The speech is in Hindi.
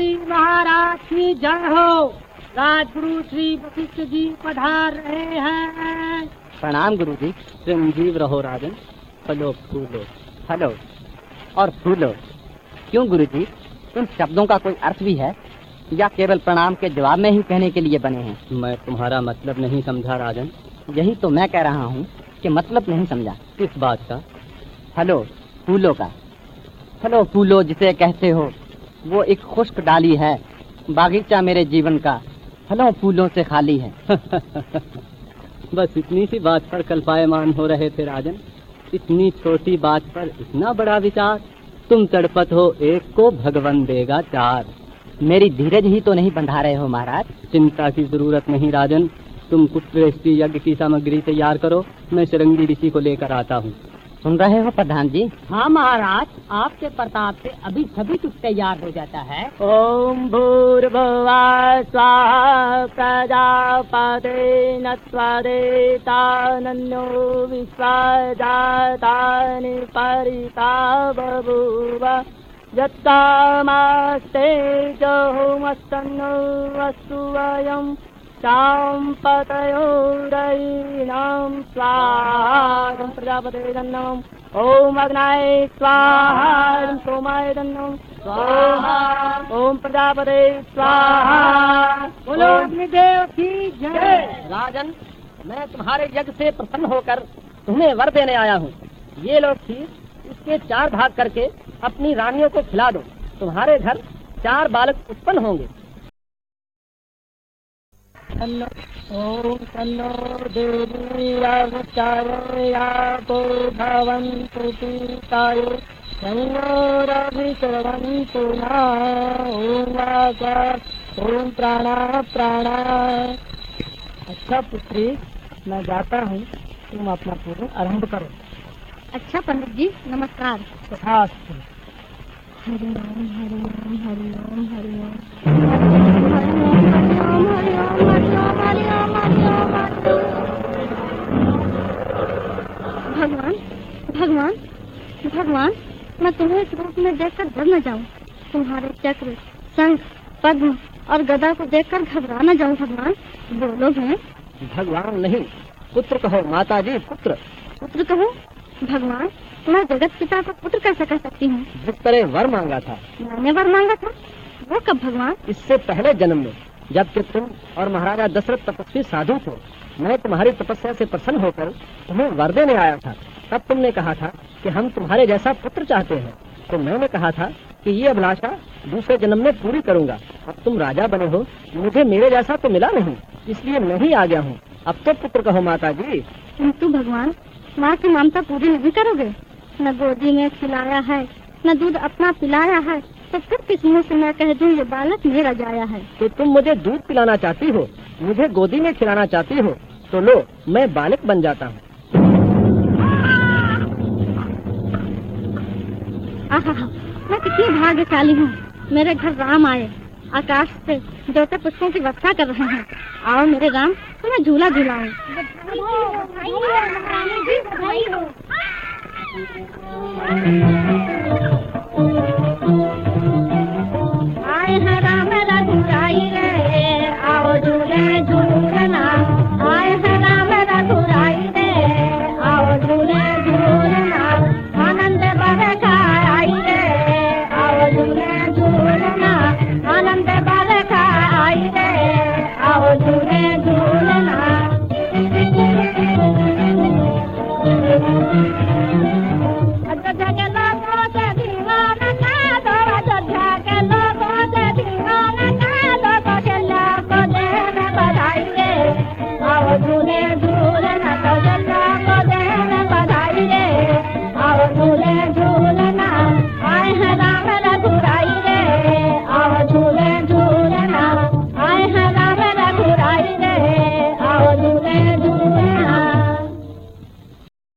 अयोध्यापति महाराज की जय हो। राजगुरु श्री वशिष्ठ जी पधार रहे हैं। प्रणाम गुरु जी संजीव रहो राजन। फलो फूलो। हेलो और फूलो। क्यों गुरु जी उन शब्दों का कोई अर्थ भी है? या केवल प्रणाम के जवाब में ही कहने के लिए बने हैं? मैं तुम्हारा मतलब नहीं समझा राजन। यही तो मैं कह रहा हूँ कि मतलब नहीं समझा। किस बात का? हेलो फूलों का। हेलो फूलो जिसे कहते हो। वो एक खुश्क डाली है। बागीचा मेरे जीवन का फलों फूलों से खाली है। बस इतनी सी बात पर कल्पायमान हो रहे थे राजन। इतनी छोटी बात पर इतना बड़ा विचार। तुम तड़पत हो, एक को भगवान देगा चार। मेरी धीरज ही तो नहीं बंधा रहे हो महाराज। चिंता की ज़रूरत नहीं राजन। तुम कुछ यज्ञ की सामग्री तैयार करो। मैं शरंगी ऋषि को लेकर आता हूँ। सुन रहे हो प्रधान जी? हाँ महाराज। आपके प्रताप से अभी सभी कुछ तैयार हो जाता है। ओम भूर्भुवा स्वाहा प्रजापते नत्वदेतानन्यो विश्वजातानि परिता बभूव यत्तामास्ते जोमस्तन्नो वस्तु वयम्। चाम्पतयोरयीणां स्वाहा प्रजापते दन्नमम् ॐ अग्नाय स्वाहा सोमाय दन्नम स्वाहा ॐ प्रजापते स्वाहा बोलो अग्निदेव की जय। राजन मैं तुम्हारे यज्ञ से प्रसन्न होकर तुम्हें वर देने आया हूँ। ये लोग खीर इसके चार भाग करके अपनी रानियों को खिला दो। तुम्हारे घर चार बालक उत्पन्न होंगे। तन्नो ॐ तन्नो देवीरावचारयापो भवन्तु पीताय। तन्नोरभिचरन्तु न ॐ वाचा ॐ प्राणा प्राणा। अच्छा पुत्री मैं जाता हूँ तुम अपना पूर्ण आरंभ करो। अच्छा पंडित जी नमस्कार। तथास्तु हरि ओम हरि ओम हरि ओम हरि ओम भगवान मैं तुम्हें इस रूप में देखकर डर न जाऊँ। तुम्हारे चक्र शंख पद्म और गदा को देखकर घबरा न जाऊँ भगवान। बोलोगे भगवान नहीं पुत्र कहो माता जी पुत्र। पुत्र कहो? भगवान मैं जगत पिता को पुत्र कैसे कह सकती हूँ? जिस तरह वर मांगा था। मैंने वर मांगा था। वो कब भगवान? इससे पहले जन्म में। जबकि तुम और महाराजा दशरथ तपस्वी साधु थे। मैं तुम्हारी तपस्या से प्रसन्न होकर तुम्हें वर देने आया था। तब तुमने कहा था कि हम तुम्हारे जैसा पुत्र चाहते हैं। तो मैंने कहा था कि ये अभिलाषा दूसरे जन्म में पूरी करूँगा। अब तुम राजा बने हो। मुझे मेरे जैसा तो मिला नहीं। इसलिए मैं ही आ गया हूँ। अब तो पुत्र कहो माता जी किंतु भगवान, माँ की ममता पूरी नहीं करोगे? न गोदी में खिलाया है, न दूध अपना पिलाया है। तो फिर किस मुँह से मैं कह दूँ ये बालक मेरा जाया है। तो तुम मुझे दूध पिलाना चाहती हो मुझे गोदी में खिलाना चाहती हो तो लो मैं बालक बन जाता हूँ। मैं कितनी भाग्यशाली हूँ। मेरे घर राम आए आकाश से जोते पुष्पों की वर्षा कर रहे हैं। आओ मेरे राम तुम्हें झूला झूलाऊं। हो। At